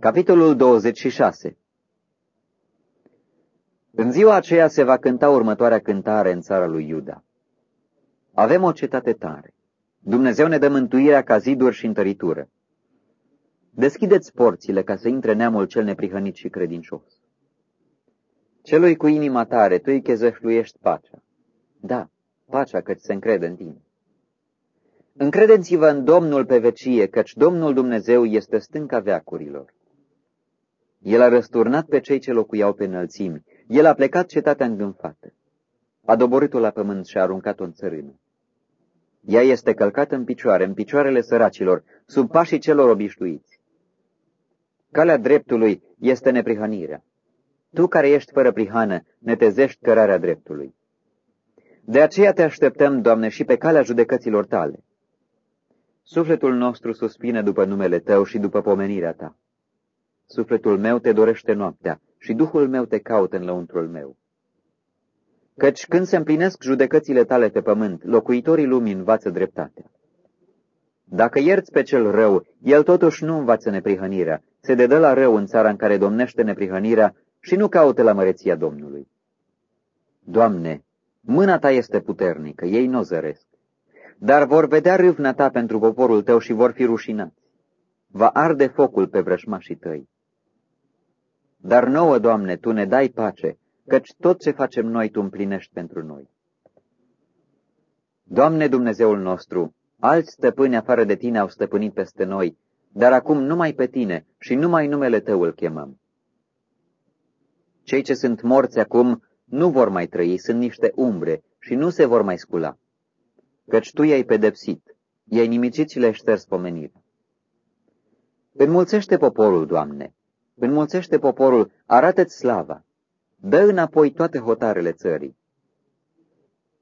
Capitolul 26 În ziua aceea se va cânta următoarea cântare în țara lui Iuda. Avem o cetate tare. Dumnezeu ne dă mântuirea ca ziduri și întăritură. Deschideți porțile ca să intre neamul cel neprihănit și credincios. Celui cu inima tare, tu îi chezășluiești pacea. Da, pacea căci se încrede în tine. Încredeți-vă în Domnul pe vecie, căci Domnul Dumnezeu este stânca veacurilor. El a răsturnat pe cei ce locuiau pe înălțimi. El a plecat cetatea îngânfată. A doborât-o la pământ și a aruncat-o în țărână. Ea este călcată în picioare, în picioarele săracilor, sub pașii celor obișnuiți. Calea dreptului este neprihănirea. Tu care ești fără prihană, netezești cărarea dreptului. De aceea te așteptăm, Doamne, și pe calea judecăților tale. Sufletul nostru suspine după numele Tău și după pomenirea Ta. Sufletul meu te dorește noaptea și Duhul meu te caută în lăuntrul meu. Căci când se împlinesc judecățile tale pe pământ, locuitorii lumii învață dreptatea. Dacă ierți pe cel rău, el totuși nu învață neprihănirea, se dedă la rău în țara în care domnește neprihănirea și nu caută la măreția Domnului. Doamne, mâna ta este puternică, ei nu o zăresc. Dar vor vedea râvna ta pentru poporul tău și vor fi rușinați. Va arde focul pe vrășmașii tăi. Dar nouă, Doamne, Tu ne dai pace, căci tot ce facem noi Tu împlinești pentru noi. Doamne Dumnezeul nostru, alți stăpâni afară de Tine au stăpânit peste noi, dar acum numai pe Tine și numai numele Tău îl chemăm. Cei ce sunt morți acum nu vor mai trăi, sunt niște umbre și nu se vor mai scula, căci Tu i-ai pedepsit, i-ai nimicit și le-ai șters pomenirea. Înmulțește poporul, Doamne, Înmulțește poporul, arată-ți slava, dă înapoi toate hotarele țării.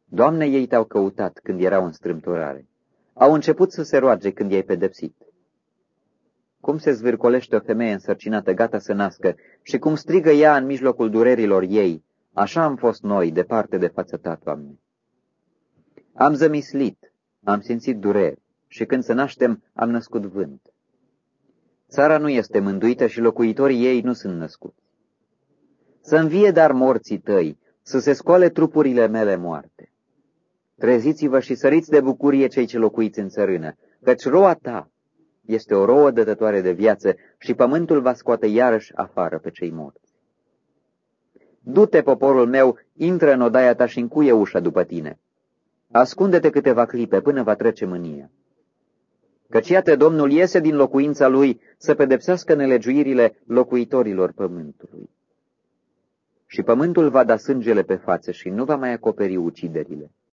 Doamne, ei te-au căutat când erau în strâmtorare. Au început să se roage când i-ai pedepsit. Cum se zvârcolește o femeie însărcinată gata să nască și cum strigă ea în mijlocul durerilor ei, așa am fost noi, departe de fața ta, Doamne. Am zămislit, am simțit dureri și când să naștem am născut vânt. Țara nu este mântuită și locuitorii ei nu sunt născuți. Să învie dar morții tăi, să se scoale trupurile mele moarte. Treziți-vă și săriți de bucurie cei ce locuiți în țărână, căci roa ta este o rouă dătătoare de viață și pământul va scoate iarăși afară pe cei morți. Du-te, poporul meu, intră în odaia ta și încuie ușa după tine. Ascunde-te câteva clipe până va trece mânia. Căci iată Domnul iese din locuința lui să pedepsească nelegiuirile locuitorilor pământului. Și pământul va da sângele pe față și nu va mai acoperi uciderile.